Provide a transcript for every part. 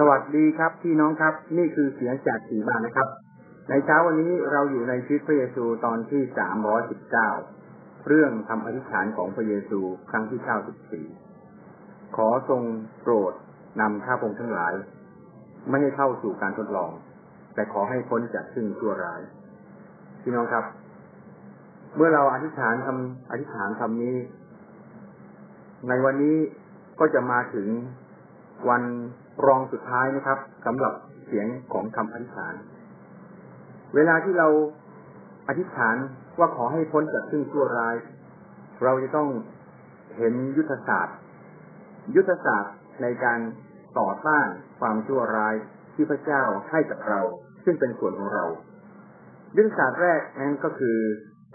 สวัสดีครับพี่น้องครับ นี่คือเสียงจากสีบานนะครับ ในเช้าวันนี้เราอยู่ในชีวิตพระเยซูตอนที่สามร้อยสิบเก้าเรื่องทำอธิษฐานของพระเยซูครั้งที่เก้าสิบสี่ขอทรงโปรดนำข้าพงทั้งหลาย ไม่ให้เข้าสู่การทดลอง แต่ขอให้พ้นจากซึ่งชั่วร้าย พี่น้องครับ เมื่อเราอธิษฐานทำอธิษฐานคำนี้ ในวันนี้ก็จะมาถึงวัน รองสุดท้ายนะครับสำหรับเสียงของคำอธิษฐาน เวลาที่เราอธิษฐานว่าขอให้พ้นจากซึ่งชั่วร้าย เราจะต้องเห็นยุทธศาสตร์ ยุทธศาสตร์ในการต่อต้านความชั่วร้ายที่พระเจ้าให้กับเรา ซึ่งเป็นส่วนของเรา ยุทธศาสตร์แรกนั้นก็คือ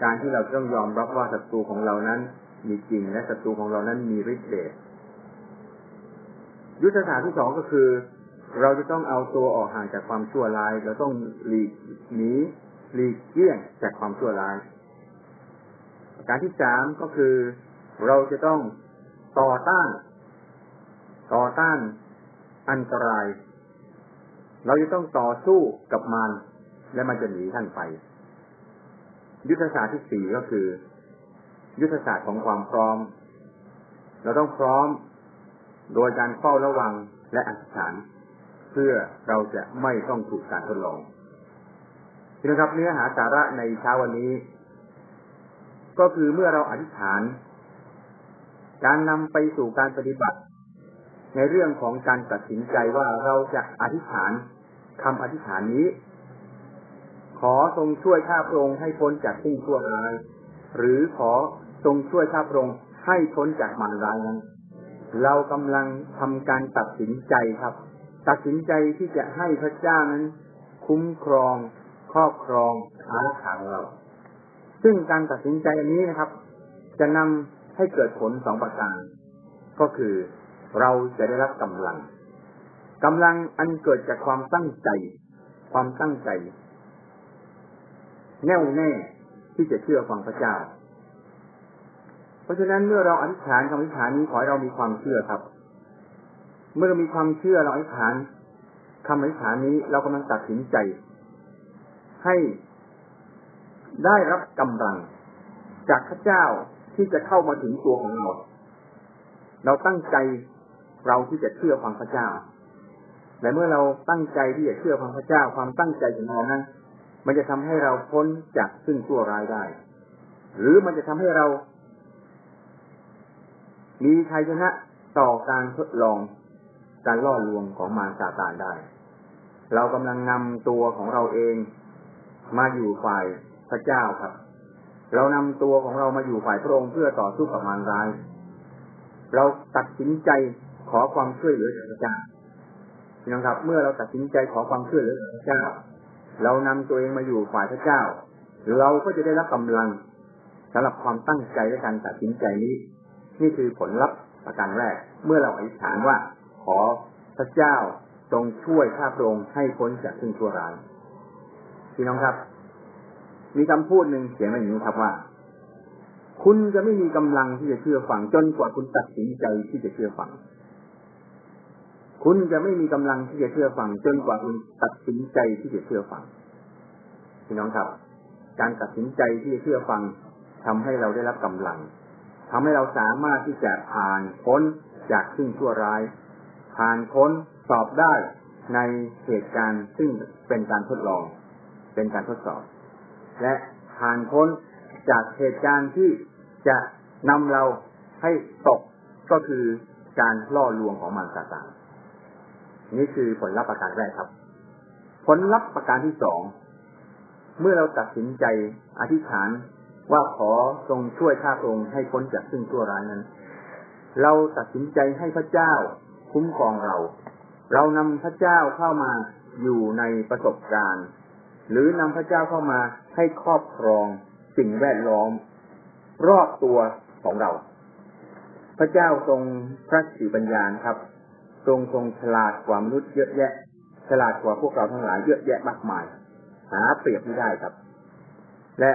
การที่เราต้องยอมรับว่าศัตรูของเรานั้นมีจริงและศัตรูของเรานั้นมีฤทธิ์เดช ยุทธศาสตร์ที่สองก็คือ เราจะต้องเอาตัวออกห่างจากความชั่วร้าย เราต้องหลีกหนีหลีกเลี่ยงจากความชั่วร้ายการที่สามก็คือ เราจะต้องต่อต้าน ต่อต้านอันตราย เราจะต้องต่อสู้กับมันและมันจะหนีท่านไป ยุทธศาสตร์ที่สี่ก็คือ ยุทธศาสตร์ของความพร้อม เราต้องพร้อม โดยการเฝ้าระวังและอธิษฐาน เพื่อเราจะไม่ต้องถูกการทดลองทีนะครับเนื้อหาสาระในเช้าวันนี้ ก็คือเมื่อเราอธิษฐาน การนำไปสู่การปฏิบัติ ในเรื่องของการตัดสินใจว่าเราจะอธิษฐานคำอธิษฐานนี้ ขอทรงช่วยข้าพระองค์ให้พ้นจากสิ่งชั่วร้าย หรือขอทรงช่วยข้าพระองค์ให้พ้นจากมารร้ายนั้น เรากำลังทำการตัดสินใจครับ ตัดสินใจที่จะให้พระเจ้านั้น คุ้มครอง ครอบครองอาณาจักรเรา ซึ่งการตัดสินใจอันนี้นะครับ จะนำให้เกิดผลสองประการก็คือเราจะได้รับกำลังกำลังอันเกิดจากความตั้งใจ ความตั้งใจ แน่วแน่ที่จะเชื่อฟังพระเจ้า ราะฉะนั้นเมื่อเราอธิษฐานคำอธิษฐานนี้ขอให้เรามีความเชื่อครับ เมื่อเรามีความเชื่อเราอธิษฐานคำอธิษฐานนี้เรากำลังตัดสินใจ ให้ได้รับกำลัง จากพระเจ้าที่จะเข้ามาถึงตัวของเรา เราตั้งใจเราที่จะเชื่อฟังพระเจ้า และเมื่อเราตั้งใจที่จะเชื่อฟังพระเจ้า ความตั้งใจของเรานั้น มันจะทำให้เราพ้นจากซึ่งชั่วร้ายได้ หรือมันจะทำให้เรา มีชัยชนะต่อการทดลองการล่อลวงของมารซาตานได้ เรากำลังนำตัวของเราเองมาอยู่ฝ่ายพระเจ้าครับ เรานำตัวของเรามาอยู่ฝ่ายพระองค์เพื่อต่อสู้กับมารร้าย เราตัดสินใจขอความช่วยเหลือจากพระเจ้าพี่น้องครับ เมื่อเราตัดสินใจขอความช่วยเหลือจากพระเจ้า เรานำตัวเองมาอยู่ฝ่ายพระเจ้า เราก็จะได้รับกำลังสำหรับความตั้งใจและการตัดสินใจนี้ นี่คือผลลัพธ์ประการแรก เมื่อเราอธิษฐานว่า ขอพระเจ้าจงช่วยข้าพระองค์ให้พ้นจากสิ่งชั่วร้ายพี่น้องครับ มีคำพูดหนึ่งเขียนไว้อย่างนี้ครับว่า คุณจะไม่มีกำลังที่จะเชื่อฟังจนกว่าคุณตัดสินใจที่จะเชื่อฟัง คุณจะไม่มีกำลังที่จะเชื่อฟัง จนกว่าคุณตัดสินใจที่จะเชื่อฟังพี่น้องครับ การตัดสินใจที่จะเชื่อฟังทำให้เราได้รับกำลัง ทำให้เราสามารถที่จะผ่านพ้นจากซึ่งชั่วร้าย ผ่านพ้นสอบได้ในเหตุการณ์ซึ่งเป็นการทดลอง เป็นการทดสอบ และผ่านพ้นจากเหตุการณ์ที่จะนำเราให้ตกก็คือการล่อลวงของมันต่างๆนี่คือผลลัพธ์ประการแรกครับ ผลลัพธ์ประการที่สอง เมื่อเราตัดสินใจอธิษฐาน ว่าขอทรงช่วยข้าพระองค์ให้พ้นจากซึ่งชั่วร้ายนั้น เราตัดสินใจให้พระเจ้าคุ้มครองเรา เรานำพระเจ้าเข้ามาอยู่ในประสบการณ์ หรือนำพระเจ้าเข้ามาให้ครอบครองสิ่งแวดล้อม รอบตัวของเรา พระเจ้าทรงพระสิปัญญาครับ ทรงทรงฉลาดกว่ามนุษย์เยอะแยะ ฉลาดกว่าพวกเราทั้งหลายเยอะแยะมากมาย หาเปรียบไม่ได้ครับ และ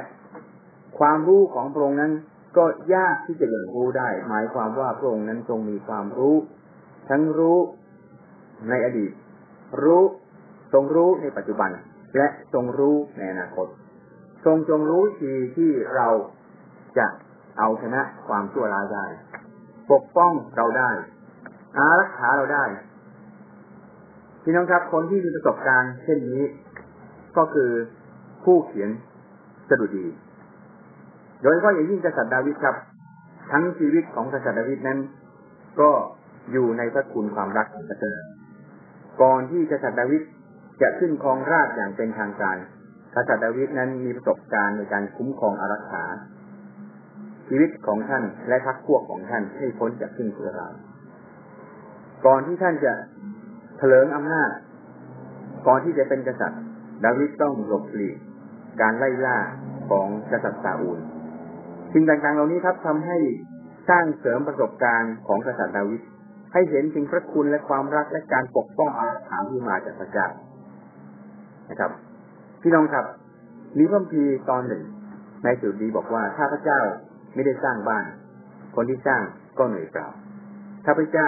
ความรู้ของพระองค์นั้นก็ยากที่จะเรียนรู้ได้ หมายความว่าพระองค์นั้นทรงมีความรู้ ทั้งรู้ในอดีต รู้ทรงรู้ในปัจจุบัน และทรงรู้ในอนาคต ทรงจงรู้ทีที่เราจะเอาชนะความชั่วร้ายได้ ปกป้องเราได้ อารักขาเราได้พี่น้องครับ คนที่มีประสบการณ์เช่นนี้ ก็คือผู้เขียนสดุดี โดยเฉพาะอย่างยิ่งกษัตริย์ดาวิดครับ ทั้งชีวิตของกษัตริย์ดาวิดนั้น ก็อยู่ในพระคุณความรักของพระเจ้าก่อนที่กษัตริย์ดาวิดจะขึ้นครองราชอย่างเป็นทางการ กษัตริย์ดาวิดนั้นมีประสบการณ์ในการคุ้มครองอารักขาชีวิตของท่านและพรรคพวกของท่านให้พ้นจากขึ้นเสือรายก่อนที่ท่านจะเถลิงอำนาจ ก่อนที่จะเป็นกษัตริย์ ดาวิดต้องหลบหลีกการไล่ล่าของกษัตริย์ซาอูล สิ่งต่างๆ เหล่านี้ครับทำให้สร้างเสริมประสบการณ์ของกษัตริย์ดาวิดให้เห็นถึงพระคุณและความรักและการปกป้องอาถรรพ์ที่มาจากพระเจ้านะครับ พี่น้องครับมีพระพีตอนหนึ่งในสุดดีบอกว่าถ้าพระเจ้าไม่ได้สร้างบ้าน คนที่สร้างก็เหนื่อยเปล่า ถ้าพระเจ้า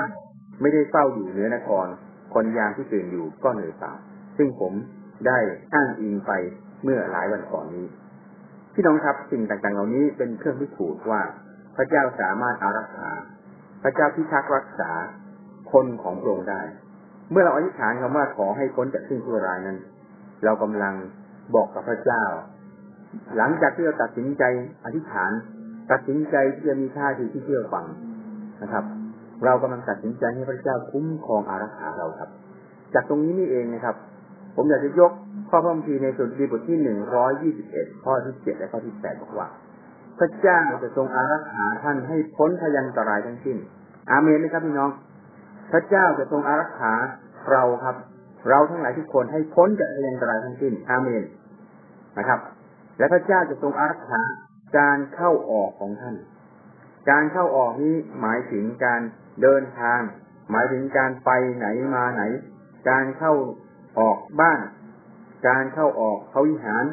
ไม่ได้เฝ้าอยู่เหนือนคร คนยามที่ตื่นอยู่ก็เหนื่อยเปล่า ซึ่งผมได้อ้างอิงไปเมื่อหลายวันก่อนนี้ พี่น้องครับสิ่งต่างๆ เหล่านี้เป็นเครื่องพิสูจน์ว่า พระเจ้าสามารถอารักขาพระเจ้าพิทักษ์รักษาคนของพระองค์ได้ เมื่อเราอธิษฐานคำว่าขอให้พ้นจากสิ่งชั่วร้ายนั้น เรากำลังบอกกับพระเจ้า หลังจากที่เราตัดสินใจอธิษฐาน ตัดสินใจที่จะมีท่าทีที่เชื่อฟังนะครับ เรากำลังตัดสินใจให้พระเจ้าคุ้มครองอารักขาเราครับ จากตรงนี้นี่เองนะครับ ผมอยากจะยก ข้อพระคัมภีร์ในสุดดีบทที่หนึ่งร้อยยี่สิบเอ็ดข้อที่เจ็ดและข้อที่แปดบอกว่าพระเจ้าจะทรงอารักขาท่านให้พ้นพยันตรายทั้งสิ้น อาเมนไหมครับพี่น้อง พระเจ้าจะทรงอารักขาเราครับ เราทั้งหลายทุกคนให้พ้นจากพยันตรายทั้งสิ้น อาเมนนะครับ และพระเจ้าจะทรงอารักขาการเข้าออกของท่าน การเข้าออกนี้หมายถึงการเดินทาง หมายถึงการไปไหนมาไหน การเข้าออกบ้าน การเข้าออกเขาวิหาร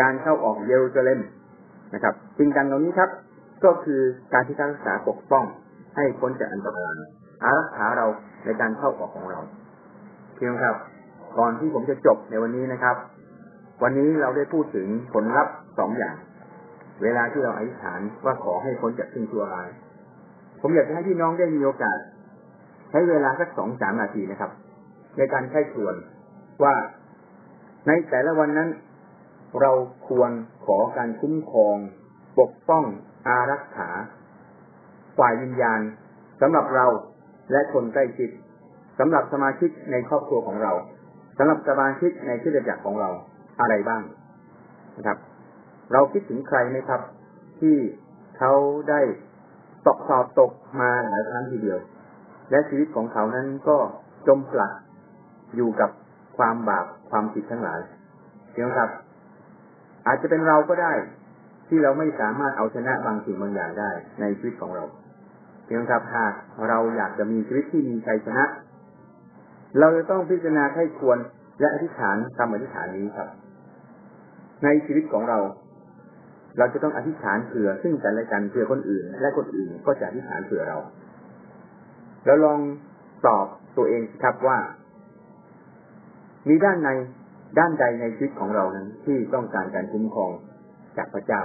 การเข้าออกเยรูซาเล็มนะครับสิ่งต่างเหล่านี้ครับ ก็คือการที่รักษาปกป้องให้พ้นจากอันตรายอารักขาเราในการเข้าออกของเราเพียงครับ ก่อนที่ผมจะจบในวันนี้นะครับ วันนี้เราได้พูดถึงผลลัพธ์สองอย่าง เวลาที่เราอธิษฐานว่าขอให้พ้นจากสิ่งชั่วร้าย ผมอยากจะให้พี่น้องได้มีโอกาส ใช้เวลาสักสองสามนาทีนะครับ ในการใช้ครวนว่า ในแต่ละวันนั้น เราควรขอการคุ้มครอง ปกป้องอารักขาฝ่ายวิญญาณสำหรับเราและคนใกล้ชิดสำหรับสมาชิกในครอบครัวของเราสำหรับสมาชิกในที่จักรของเราอะไรบ้างนะครับ เราคิดถึงใครไหมครับ ที่เขาได้ตกสอบตกมาหลายครั้งทีเดียว และชีวิตของเขานั้นก็จมปลักอยู่กับ ความบาปความผิดทั้งหลายเพียงครับ อาจจะเป็นเราก็ได้ ที่เราไม่สามารถเอาชนะบางสิ่งบางอย่างได้ในชีวิตของเราเพียงครับหากเราอยากจะมีชีวิตที่มีชัยชนะ เราจะต้องพิจารณาให้ควรและอธิษฐานคำอธิษฐานนี้ครับ ในชีวิตของเรา เราจะต้องอธิษฐานเผื่อซึ่งกันและกันเผื่อคนอื่น และคนอื่นก็จะอธิษฐานเผื่อเรา แล้วลองตอบตัวเองครับว่า มีด้านในด้านใดในชีวิตของเรานั้น ที่ต้องการการคุ้มครองจากพระเจ้า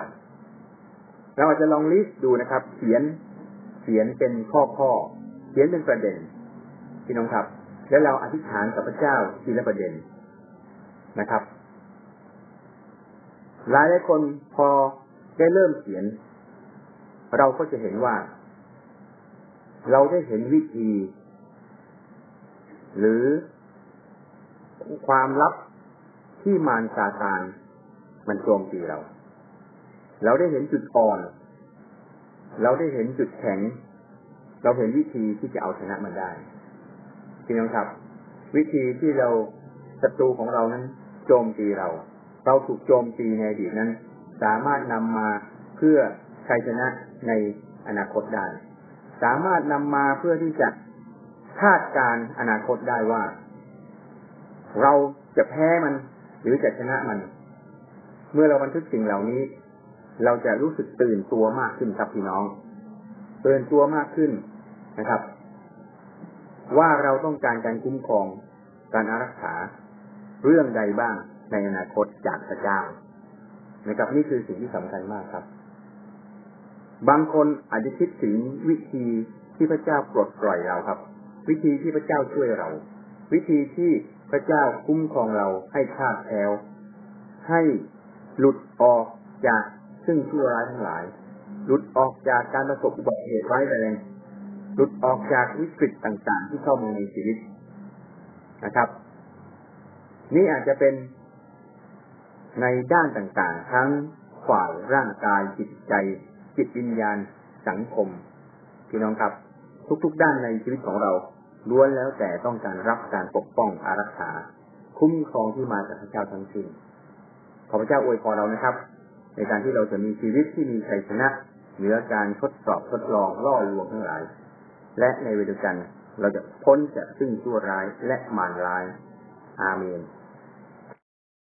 เราอาจจะลองลิสต์ดูนะครับ เขียนเขียนเป็นข้อข้อ เขียนเป็นประเด็นพี่น้องครับ แล้วเราอธิษฐานกับพระเจ้าทีละประเด็นนะครับ หลายหลายคนพอได้เริ่มเขียน เราก็จะเห็นว่า เราได้เห็นวิธี หรือ ความลับที่มารซาตานมันโจมตีเรา เราได้เห็นจุดอ่อน เราได้เห็นจุดแข็ง เราเห็นวิธีที่จะเอาชนะมันได้พี่น้องครับ วิธีที่เราศัตรูของเรานั้น โจมตีเรา เราถูกโจมตีในอดีตนั้น สามารถนำมาเพื่อชัยชนะในอนาคตได้ สามารถนำมาเพื่อที่จะคาดการอนาคตได้ว่า เราจะแพ้มัน หรือจะชนะมัน เมื่อเราบันทึกสิ่งเหล่านี้ เราจะรู้สึกตื่นตัวมากขึ้นครับพี่น้องตื่นตัวมากขึ้นนะครับ ว่าเราต้องการการคุ้มครองการอารักขาเรื่องใดบ้างในอนาคตจากพระเจ้านะครับนี่คือสิ่งที่สำคัญมากครับ บางคนอาจจะคิดถึงวิธีที่พระเจ้าปลดปล่อยเราครับ วิธีที่พระเจ้าช่วยเรา วิธีที่ พระเจ้าคุ้มครองเราให้คาดแคล้ว ให้หลุดออกจากซึ่งชั่วร้ายทั้งหลาย หลุดออกจากการประสบอุบัติเหตุร้ายแรง หลุดออกจากวิกฤตต่าง ๆ ที่เข้ามาในชีวิตนะครับ นี่อาจจะเป็นในด้านต่างๆ ทั้งฝ่ายร่างกายจิตใจจิตวิญญาณสังคมพี่น้องครับ ทุกๆด้านในชีวิตของเรา ล้วนแล้วแต่ต้องการรับการปกป้องอารักษา คุ้มครองที่มาจากพระเจ้าทั้งสิ้นขอพระเจ้าอวยพรเรานะครับ ในการที่เราจะมีชีวิตที่มีชัยชนะเหนือการทดสอบทดลองล่อลวงทั้งหลาย และในเวลากันเราจะพ้นจากซึ่งชั่วร้ายและมารร้าย อาเมน